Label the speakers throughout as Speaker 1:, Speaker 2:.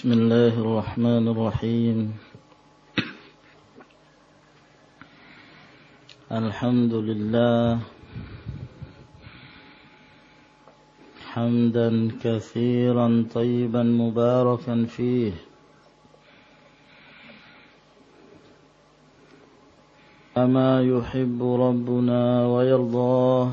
Speaker 1: بسم الله الرحمن الرحيم. الحمد لله. حمدا كثيرا طيبا مباركا فيه. أما يحب ربنا ويرضاه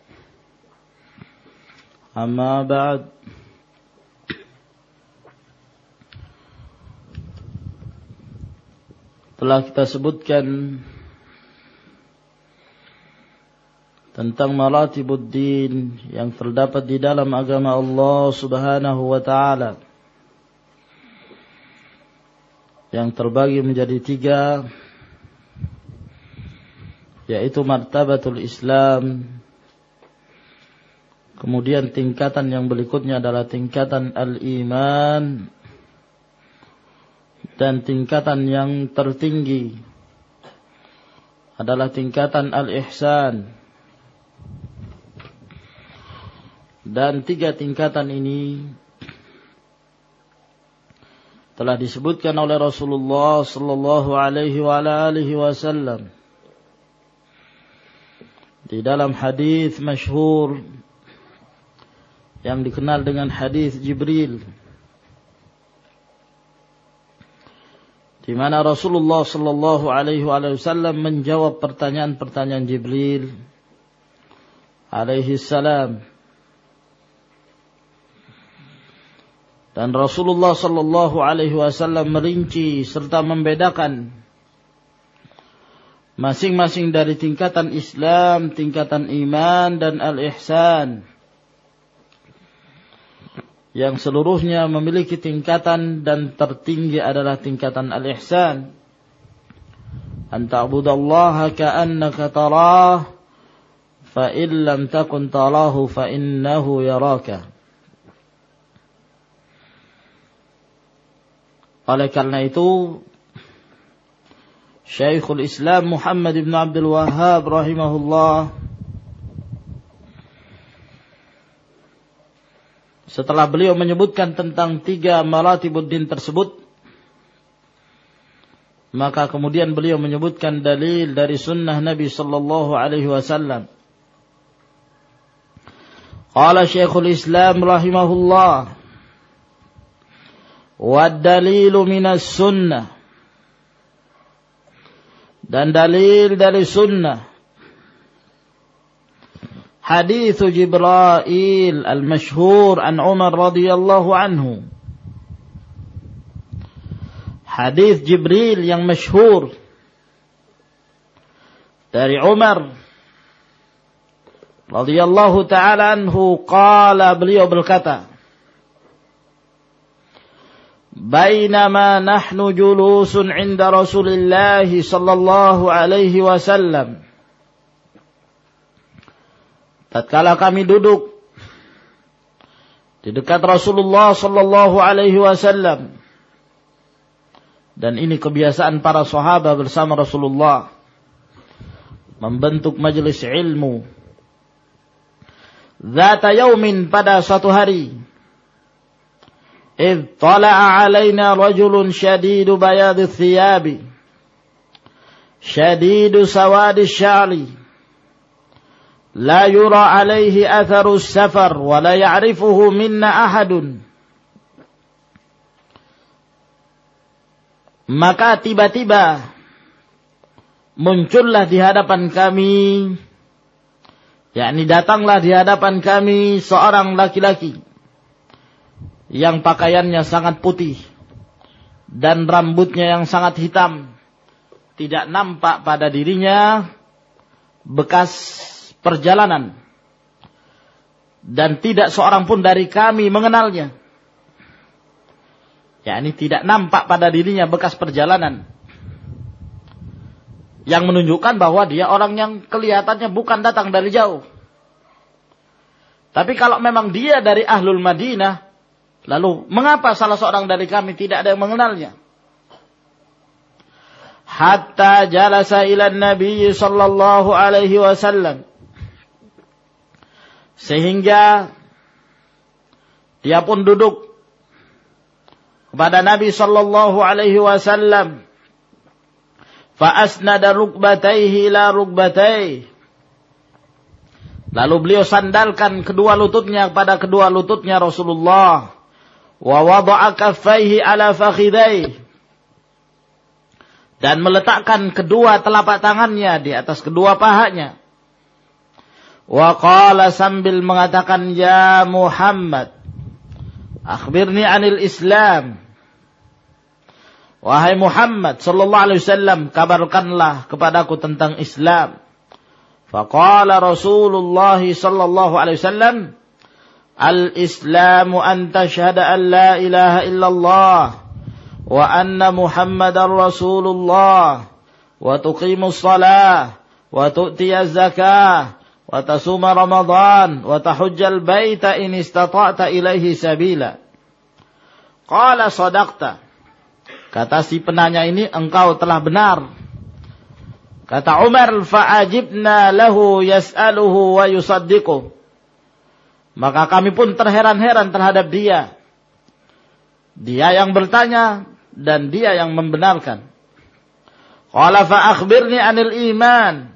Speaker 1: أما بعد telah kita sebutkan tentang maratibuddin yang terdapat di dalam agama Allah Subhanahu wa taala yang terbagi menjadi tiga yaitu martabatul Islam kemudian tingkatan yang berikutnya adalah tingkatan al-iman dan tingkatan yang tertinggi adalah tingkatan al-ihsan. Dan tiga tingkatan ini telah disebutkan oleh Rasulullah sallallahu alaihi wa alihi wasallam di dalam hadis masyhur yang dikenal dengan hadis Jibril. Di mana Rasulullah sallallahu alaihi wasallam menjawab pertanyaan-pertanyaan Jibril alaihi salam. Dan Rasulullah sallallahu alaihi wasallam merinci serta membedakan masing-masing dari tingkatan Islam, tingkatan iman dan al-ihsan yang seluruhnya memiliki tingkatan dan tertinggi adalah tingkatan al-ihsan. An ta'budallaha ka'annaka tarah fa in lam takun tarahu fa innahu yaraka. Oleh karena itu Syekhul Islam Muhammad ibn Abdul Wahhab rahimahullah Setelah beliau menyebutkan tentang tiga maratibuddin tersebut, maka kemudian beliau menyebutkan dalil dari sunnah Nabi sallallahu alaihi wasallam. Qala Syekhul Islam rahimahullah dalilu minas sunnah dan dalil dari sunnah حديث جبرائيل المشهور عن عمر رضي الله عنه حديث جبريل yang masyhur dari Umar radhiyallahu taala anhu qala beliau berkata بينما نحن جلوس عند رسول الله صلى الله عليه وسلم tatkala kami duduk di dekat Rasulullah sallallahu alaihi wasallam dan ini kebiasaan para sahabat bersama Rasulullah membentuk majelis ilmu zata yaumin pada satu hari id tala'a alaina rajulun shadidu bayadi thiyabi shadidu sawadi sya'li لا يرى عليه أثر السفر ولا يعرفه منا أحد maka tiba-tiba muncullah di hadapan kami yakni datanglah di hadapan kami seorang laki-laki yang pakaiannya sangat putih dan rambutnya yang sangat hitam tidak nampak pada dirinya bekas perjalanan. dan tidak seorang pun dari kami mengenalnya. Ya, ini tidak nampak pada dirinya bekas perjalanan. Yang menunjukkan bahwa dia orang yang kelihatannya bukan datang dari jauh. Tapi kalau memang dia dari Ahlul Madinah, lalu mengapa salah seorang dari kami tidak ada yang mengenalnya? Hatta jalasa ila Nabi sallallahu alaihi wasallam. Sehingga dia pun duduk kepada Nabi sallallahu alaihi wasallam. Fa asnada rukbatayhi ila rukbatayhi. Lalu beliau sandalkan kedua lututnya kepada kedua lututnya Rasulullah. Wa wada'a kaffaihi ala fakhidai. Dan meletakkan kedua telapak tangannya di atas kedua pahanya. Wa qala sambil mengatakan, Ya Muhammad, akhbirni anil Islam. Wahai Muhammad sallallahu alaihi wasallam, kabarkanlah kepadaku tentang Islam. Faqala Rasulullah sallallahu alaihi wasallam, Al-Islamu an tashhada an la ilaha illallah wa anna Muhammadar Rasulullah wa tuqimus salah wa tu'tiyaz zakah wa tasuma Ramadan wa tahujjal baita in istata'ta ilaihi sabila. Qala sadaqta. Kata si penanya ini, engkau telah benar. Kata Umar, fa'ajibna lahu yas'aluhu wa yusaddiqu. Maka kami pun terheran-heran terhadap dia. Dia yang bertanya dan dia yang membenarkan. Qala fa'akhbirni anil iman.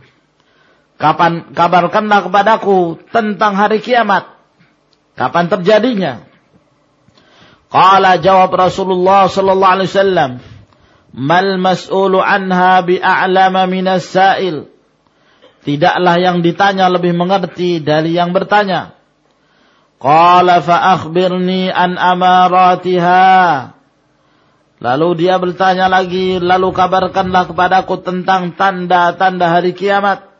Speaker 1: Kapan kabarkanlah kepadaku tentang hari kiamat. Kapan terjadinya? Qala jawab Rasulullah sallallahu alaihi wasallam, "Mal mas'ulu anha bi'a'lama minas sa'il." Tidaklah yang ditanya lebih mengerti dari yang bertanya. Qala fa akhbirni an amaratiha. Lalu dia bertanya lagi, lalu kabarkanlah kepadaku tentang tanda-tanda hari kiamat.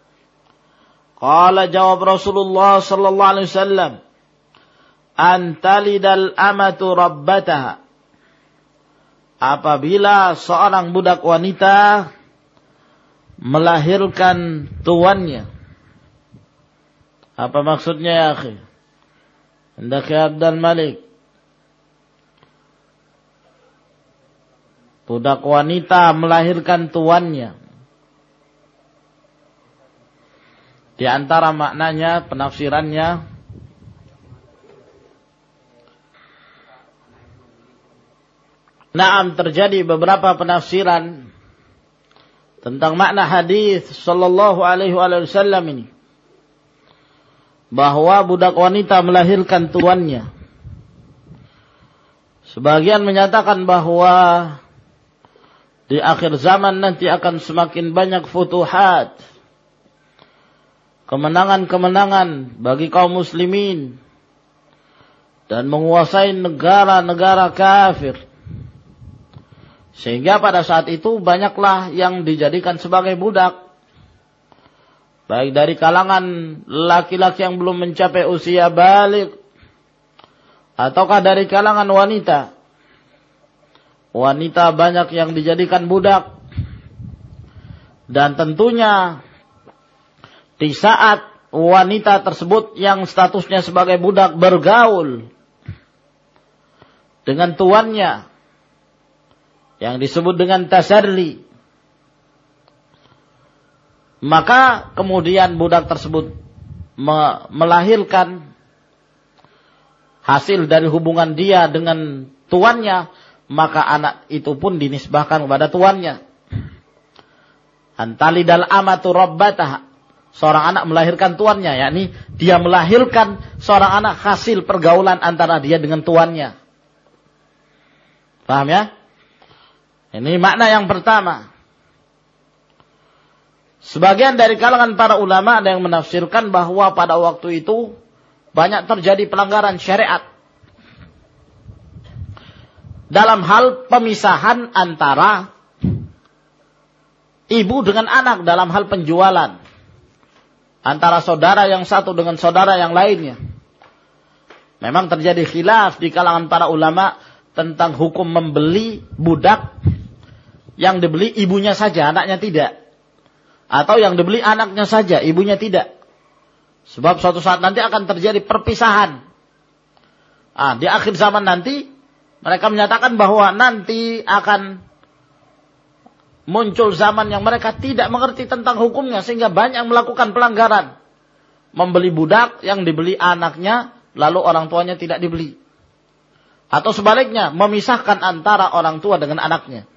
Speaker 1: Qala jawab Rasulullah sallallahu alaihi wasallam, antalidal amatu rabbataha. Apabila seorang budak wanita melahirkan tuannya. Apa maksudnya ya akhi? Hendak Abdul Malik. Budak wanita melahirkan tuannya. Di antara maknanya, penafsirannya, Naam terjadi beberapa penafsiran tentang makna hadis sallallahu alaihi wasallam ini. Bahwa budak wanita melahirkan tuannya. Sebagian menyatakan bahwa di akhir zaman nanti akan semakin banyak futuhat. Kemenangan-kemenangan bagi kaum muslimin. Dan menguasai negara-negara kafir sehingga pada saat itu banyaklah yang dijadikan sebagai budak. Baik dari kalangan laki-laki yang belum mencapai usia balik. Ataukah dari kalangan wanita. Wanita banyak yang dijadikan budak. Dan tentunya di saat wanita tersebut yang statusnya sebagai budak bergaul dengan tuannya yang disebut dengan tasarli. Maka kemudian budak tersebut me melahirkan hasil dari hubungan dia dengan tuannya, maka anak itu pun dinisbahkan kepada tuannya. Antali dal amatu rabbatah. Seorang anak melahirkan tuannya, yakni dia melahirkan seorang anak hasil pergaulan antara dia dengan tuannya. Paham ya? Ini makna yang pertama. Sebagian dari kalangan para ulama ada yang menafsirkan bahwa pada waktu itu banyak terjadi pelanggaran syariat dalam hal pemisahan antara ibu dengan anak dalam hal penjualan antara saudara yang satu dengan saudara yang lainnya. Memang terjadi khilaf di kalangan para ulama tentang hukum membeli budak yang dibeli ibunya saja, anaknya tidak. Atau yang dibeli anaknya saja, ibunya tidak. Sebab suatu saat nanti akan terjadi perpisahan. Ah, di akhir zaman nanti mereka menyatakan bahwa nanti akan muncul zaman yang mereka tidak mengerti tentang hukumnya sehingga banyak melakukan pelanggaran. Membeli budak yang dibeli anaknya lalu orang tuanya tidak dibeli. Atau sebaliknya memisahkan antara orang tua dengan anaknya.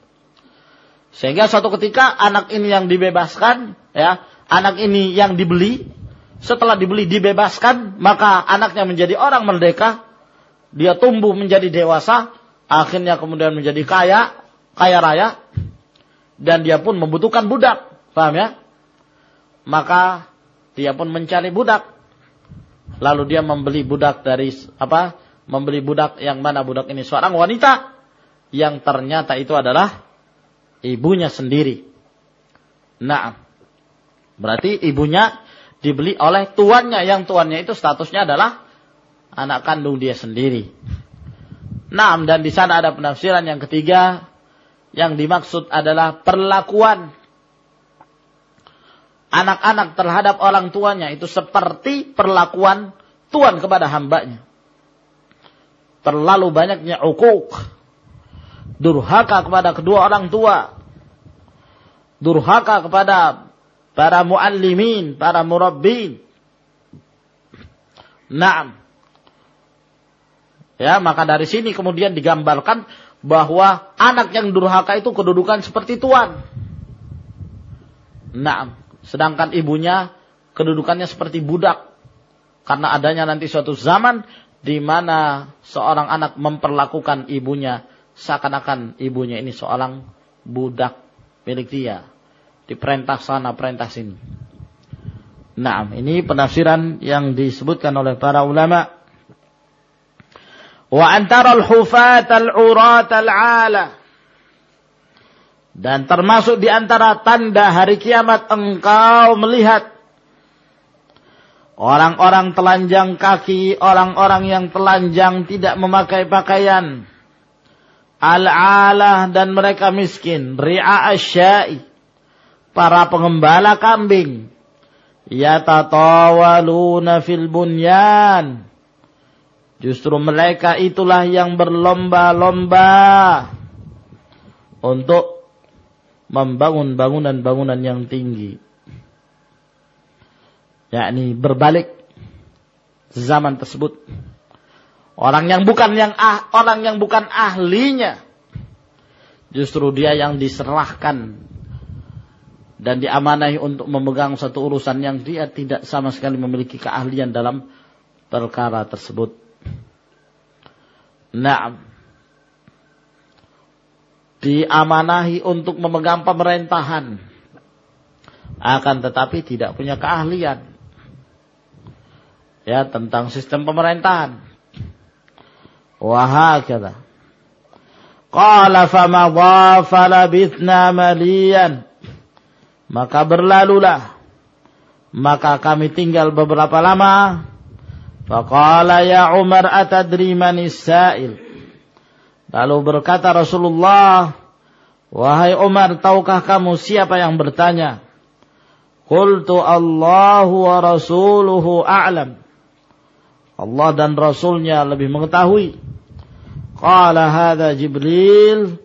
Speaker 1: Sehingga suatu ketika anak ini yang dibebaskan, ya, anak ini yang dibeli, setelah dibeli dibebaskan, maka anaknya menjadi orang merdeka, dia tumbuh menjadi dewasa, akhirnya kemudian menjadi kaya, kaya raya, dan dia pun membutuhkan budak, paham ya? Maka dia pun mencari budak, lalu dia membeli budak dari apa? Membeli budak yang mana budak ini seorang wanita yang ternyata itu adalah ibunya sendiri. Nah, berarti ibunya dibeli oleh tuannya yang tuannya itu statusnya adalah anak kandung dia sendiri. Nah, dan di sana ada penafsiran yang ketiga yang dimaksud adalah perlakuan anak-anak terhadap orang tuanya itu seperti perlakuan tuan kepada hambanya. Terlalu banyaknya ukuk, durhaka kepada kedua orang tua, durhaka kepada para muallimin, para murabbin. Naam. Ya, maka dari sini kemudian digambarkan bahwa anak yang durhaka itu kedudukan seperti tuan. Naam. Sedangkan ibunya kedudukannya seperti budak. Karena adanya nanti suatu zaman di mana seorang anak memperlakukan ibunya seakan-akan ibunya ini seorang budak milik dia diperintah sana, perintah sini. Nah, ini penafsiran yang disebutkan oleh para ulama. Wa antara al-hufat al-urat al-ala. Dan termasuk di antara tanda hari kiamat engkau melihat orang-orang telanjang kaki, orang-orang yang telanjang tidak memakai pakaian. Al-alah dan mereka miskin, ri'a asyai para pengembala kambing yatatawaluna fil bunyan justru mereka itulah yang berlomba-lomba untuk membangun bangunan-bangunan yang tinggi yakni berbalik zaman tersebut orang yang bukan yang ah, orang yang bukan ahlinya justru dia yang diserahkan dan diamanahi untuk memegang satu urusan yang dia tidak sama sekali memiliki keahlian dalam perkara tersebut. Nah, diamanahi untuk memegang pemerintahan, akan tetapi tidak punya keahlian ya tentang sistem pemerintahan. Wahakala. Qala fama falabithna maliyan maka berlalulah. Maka kami tinggal beberapa lama. Faqala ya Umar atadri manis sa'il. Lalu berkata Rasulullah, Wahai Umar, tahukah kamu siapa yang bertanya? Qultu Allahu wa rasuluhu a'lam. Allah dan Rasulnya lebih mengetahui. Qala hadha Jibril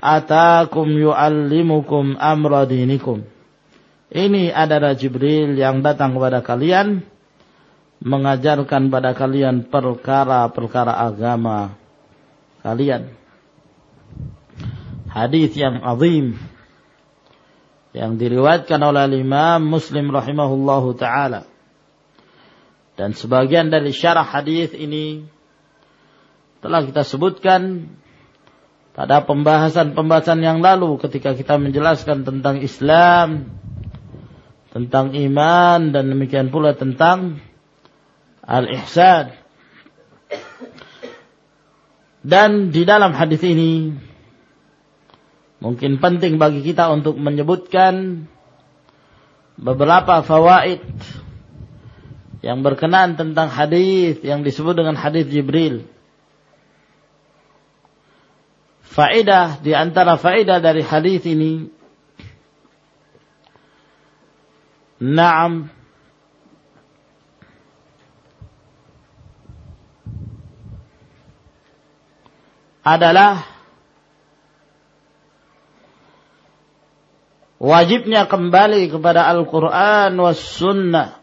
Speaker 1: atakum yu'allimukum amra dinikum. Ini adalah Jibril yang datang kepada kalian mengajarkan pada kalian perkara-perkara agama kalian. Hadis yang azim yang diriwayatkan oleh Imam Muslim rahimahullahu taala. Dan sebagian dari syarah hadis ini telah kita sebutkan pada pembahasan-pembahasan yang lalu ketika kita menjelaskan tentang Islam, tentang iman dan demikian pula tentang al-ihsan. Dan di dalam hadis ini mungkin penting bagi kita untuk menyebutkan beberapa fawaid yang berkenaan tentang hadis yang disebut dengan hadis Jibril. Faedah di antara faedah dari hadis ini Naam adalah wajibnya kembali kepada Al-Quran was sunnah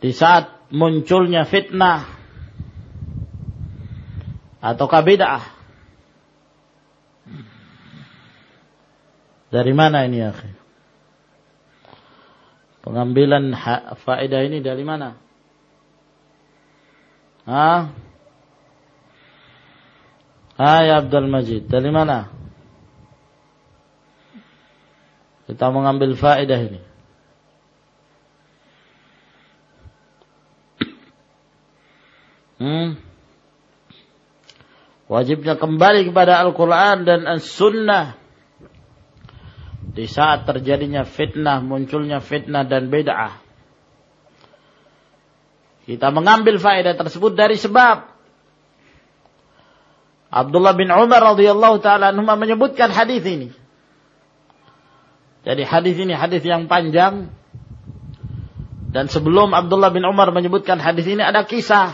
Speaker 1: di saat munculnya fitnah atau bid'ah. Dari mana ini ya? Pengambilan faedah ini dari mana? Hah? Hai Abdul Majid, dari mana? Kita mengambil faedah ini. Hmm. Wajibnya kembali kepada Al-Quran dan As-Sunnah. Di saat terjadinya fitnah, munculnya fitnah dan beda'ah. Kita mengambil faedah tersebut dari sebab Abdullah bin Umar radhiyallahu taala menyebutkan hadis ini. Jadi hadis ini hadis yang panjang. Dan sebelum Abdullah bin Umar menyebutkan hadis ini ada kisah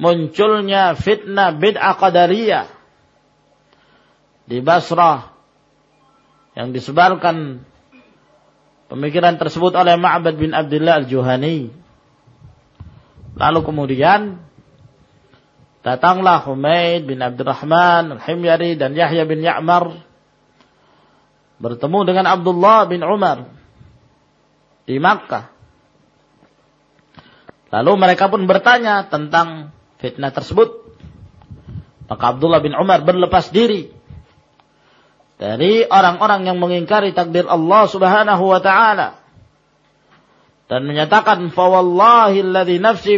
Speaker 1: munculnya fitnah bid'ah qadariyah di Basrah yang disebarkan pemikiran tersebut oleh Ma'bad bin Abdullah al-Juhani. Lalu kemudian datanglah Humaid bin Abdurrahman al-Himyari dan Yahya bin Ya'mar bertemu dengan Abdullah bin Umar di Makkah. Lalu mereka pun bertanya tentang fitnah tersebut. Maka Abdullah bin Umar berlepas diri dari orang-orang yang mengingkari takdir Allah Subhanahu wa taala dan menyatakan fa wallahi alladhi nafsi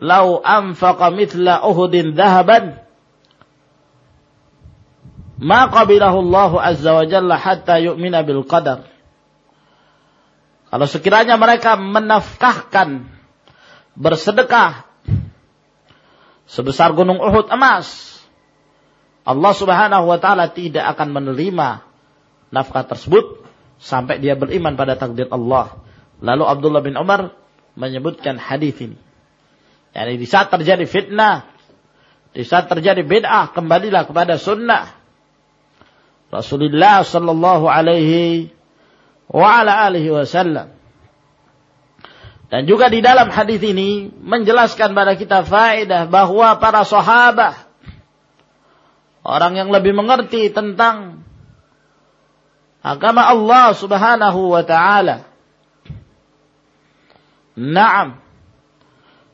Speaker 1: law anfaqa mithla uhudin dhahaban ma qabilahu Allah azza wa jalla hatta yu'mina bil qadar. Kalau sekiranya mereka menafkahkan bersedekah sebesar gunung Uhud emas, Allah Subhanahu wa taala tidak akan menerima nafkah tersebut sampai dia beriman pada takdir Allah. Lalu Abdullah bin Umar menyebutkan hadis ini. Yani di saat terjadi fitnah, di saat terjadi bid'ah, kembalilah kepada sunnah. Rasulullah sallallahu alaihi wa ala alihi wasallam. Dan juga di dalam hadis ini menjelaskan pada kita faedah bahwa para sahabat orang yang lebih mengerti tentang agama Allah Subhanahu wa taala. Naam.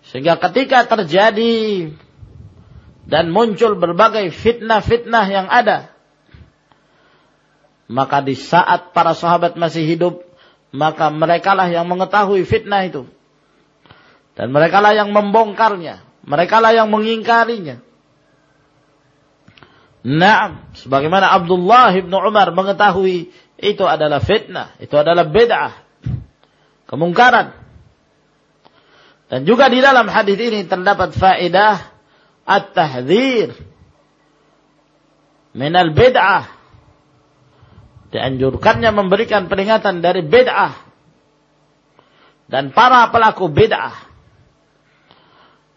Speaker 1: Sehingga ketika terjadi dan muncul berbagai fitnah-fitnah yang ada, maka di saat para sahabat masih hidup, maka merekalah yang mengetahui fitnah itu. Dan merekalah yang membongkarnya. Merekalah yang mengingkarinya. Nah, sebagaimana Abdullah bin Umar mengetahui itu adalah fitnah, itu adalah bid'ah, kemungkaran. Dan juga di dalam hadis ini terdapat faedah at-tahdzir minal bid'ah dianjurkannya memberikan peringatan dari bid'ah dan para pelaku bid'ah.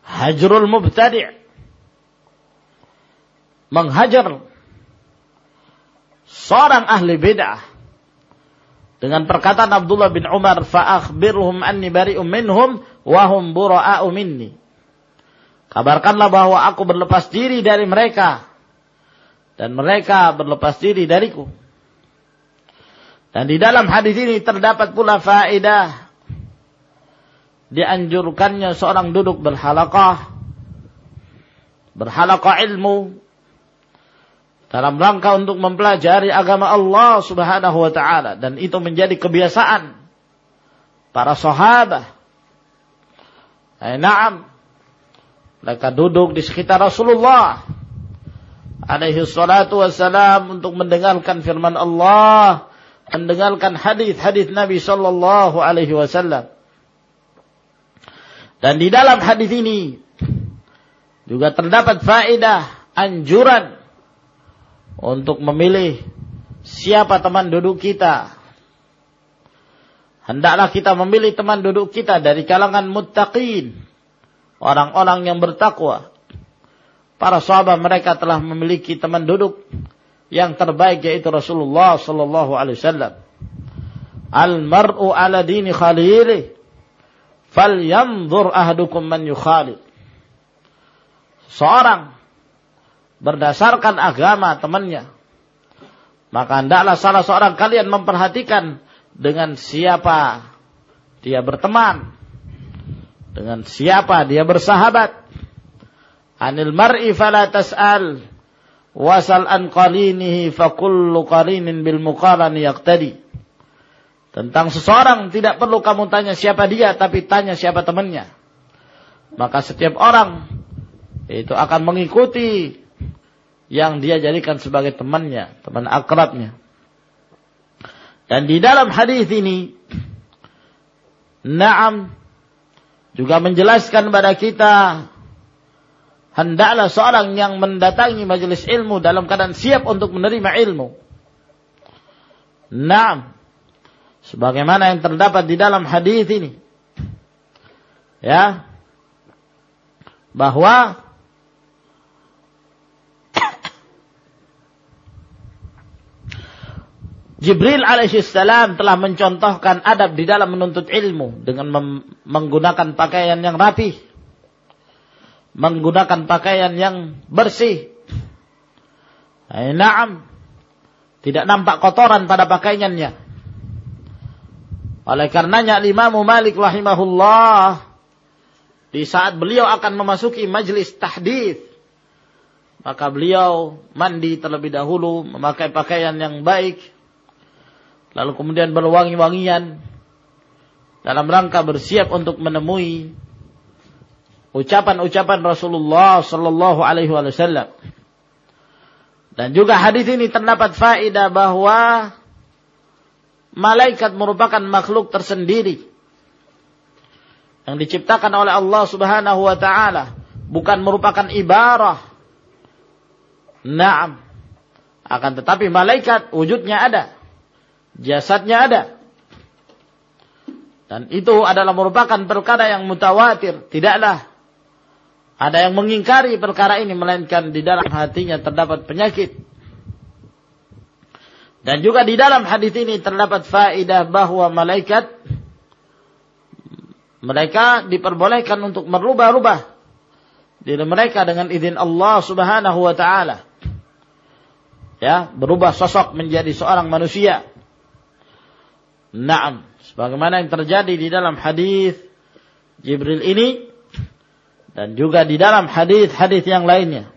Speaker 1: Hajrul mubtadi' menghajar seorang ahli bid'ah dengan perkataan Abdullah bin Umar fa'akhbirhum anni bari'um minhum wa hum bura'a'u minni. Kabarkanlah bahwa aku berlepas diri dari mereka dan mereka berlepas diri dariku. Dan di dalam hadis ini terdapat pula faedah dianjurkannya seorang duduk berhalaqah berhalaqah ilmu dalam rangka untuk mempelajari agama Allah Subhanahu wa taala dan itu menjadi kebiasaan para sahabat. Eh, naam. Mereka duduk di sekitar Rasulullah alaihi salatu wassalam untuk mendengarkan firman Allah, mendengarkan hadis-hadis Nabi sallallahu alaihi wasallam. Dan di dalam hadis ini juga terdapat faedah anjuran untuk memilih siapa teman duduk kita Hendaklah kita memilih teman duduk kita dari kalangan muttaqin. Orang-orang yang bertakwa. Para sahabat mereka telah memiliki teman duduk yang terbaik yaitu Rasulullah sallallahu alaihi wasallam. Al mar'u ala dini khalili falyanzur ahdukum man yukhalil. Seorang berdasarkan agama temannya. Maka hendaklah salah seorang kalian memperhatikan dengan siapa dia berteman, dengan siapa dia bersahabat. Anil mar'i fala tas'al wasal an qalinihi fa kullu qalinin bil muqarani yaqtadi. Tentang seseorang tidak perlu kamu tanya siapa dia tapi tanya siapa temannya. Maka setiap orang itu akan mengikuti yang dia jadikan sebagai temannya, teman akrabnya. Dan di dalam hadis ini, Naam juga menjelaskan kepada kita hendaklah seorang yang mendatangi majelis ilmu dalam keadaan siap untuk menerima ilmu. Naam. Sebagaimana yang terdapat di dalam hadis ini. Ya. Bahwa Jibril alaihissalam telah mencontohkan adab di dalam menuntut ilmu dengan menggunakan pakaian yang rapi, menggunakan pakaian yang bersih. Eh, naam, tidak nampak kotoran pada pakaiannya. Oleh karenanya Imam Malik rahimahullah di saat beliau akan memasuki majlis tahdith maka beliau mandi terlebih dahulu memakai pakaian yang baik lalu kemudian berwangi-wangian dalam rangka bersiap untuk menemui ucapan-ucapan Rasulullah sallallahu alaihi wasallam. Dan juga hadis ini terdapat faedah bahwa malaikat merupakan makhluk tersendiri yang diciptakan oleh Allah Subhanahu wa taala, bukan merupakan ibarah. Naam. Akan tetapi malaikat wujudnya ada jasadnya ada. Dan itu adalah merupakan perkara yang mutawatir. Tidaklah ada yang mengingkari perkara ini melainkan di dalam hatinya terdapat penyakit. Dan juga di dalam hadis ini terdapat faedah bahwa malaikat mereka diperbolehkan untuk merubah-rubah diri mereka dengan izin Allah Subhanahu wa taala. Ya, berubah sosok menjadi seorang manusia. Naam, sebagaimana yang terjadi di dalam hadis Jibril ini dan juga di dalam hadis-hadis yang lainnya.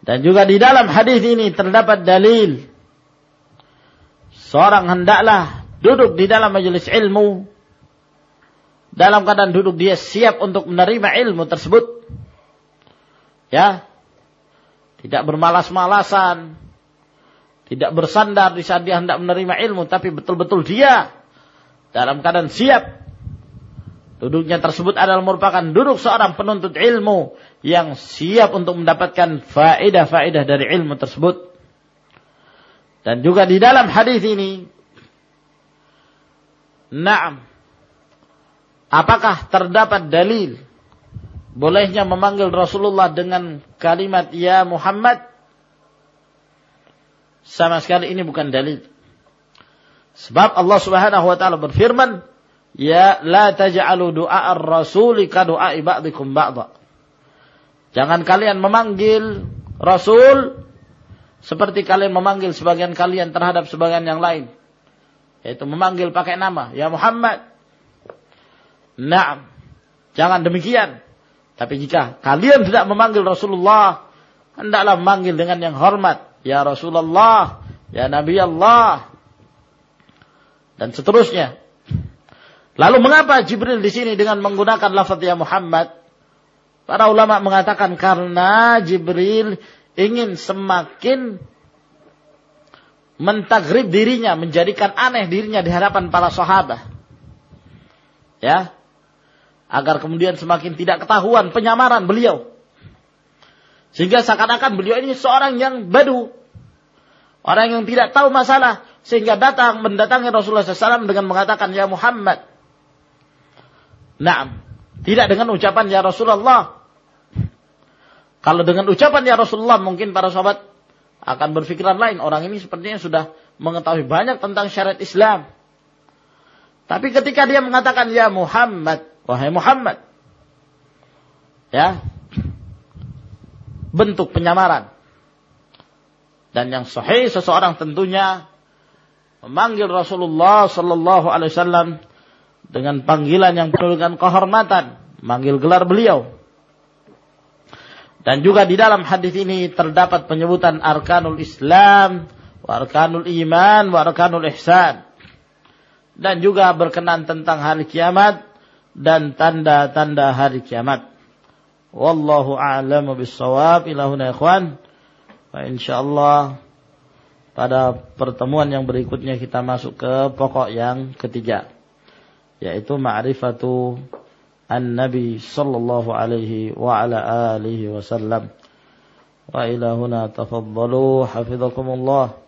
Speaker 1: Dan juga di dalam hadis ini terdapat dalil seorang hendaklah duduk di dalam majelis ilmu dalam keadaan duduk dia siap untuk menerima ilmu tersebut. Ya. Tidak bermalas-malasan, tidak bersandar di saat dia hendak menerima ilmu, tapi betul-betul dia dalam keadaan siap. Duduknya tersebut adalah merupakan duduk seorang penuntut ilmu yang siap untuk mendapatkan faedah-faedah dari ilmu tersebut. Dan juga di dalam hadis ini, Naam. Apakah terdapat dalil bolehnya memanggil Rasulullah dengan kalimat ya Muhammad? Sama sekali ini bukan dalil. Sebab Allah Subhanahu wa taala berfirman, "Ya la taj'alu du'a ar-rasuli ka du'a ba'dikum ba'dha." Jangan kalian memanggil Rasul seperti kalian memanggil sebagian kalian terhadap sebagian yang lain. Yaitu memanggil pakai nama. Ya Muhammad. Naam. Jangan demikian. Tapi jika kalian tidak memanggil Rasulullah. Hendaklah memanggil dengan yang hormat. Ya Rasulullah. Ya Nabi Allah. Dan seterusnya. Lalu mengapa Jibril di sini dengan menggunakan lafaz ya Muhammad? Para ulama mengatakan karena Jibril ingin semakin mentagrib dirinya, menjadikan aneh dirinya di hadapan para sahabat. Ya. Agar kemudian semakin tidak ketahuan penyamaran beliau. Sehingga seakan-akan beliau ini seorang yang badu. Orang yang tidak tahu masalah. Sehingga datang mendatangi Rasulullah SAW dengan mengatakan, Ya Muhammad. Naam. Tidak dengan ucapan Ya Rasulullah. Kalau dengan ucapan ya Rasulullah mungkin para sahabat akan berpikiran lain. Orang ini sepertinya sudah mengetahui banyak tentang syariat Islam. Tapi ketika dia mengatakan ya Muhammad, wahai Muhammad. Ya. Bentuk penyamaran. Dan yang sahih seseorang tentunya memanggil Rasulullah sallallahu alaihi wasallam dengan panggilan yang penuh dengan kehormatan, manggil gelar beliau dan juga di dalam hadis ini terdapat penyebutan arkanul Islam, arkanul iman, arkanul ihsan. Dan juga berkenan tentang hari kiamat dan tanda-tanda hari kiamat. Wallahu a'lam bissawab. Ilahuna ikhwan. Nah, insyaallah pada pertemuan yang berikutnya kita masuk ke pokok yang ketiga yaitu ma'rifatu an-nabi sallallahu alaihi wa ala alihi wasallam. Wa ila huna tafaddalu hafizakumullah.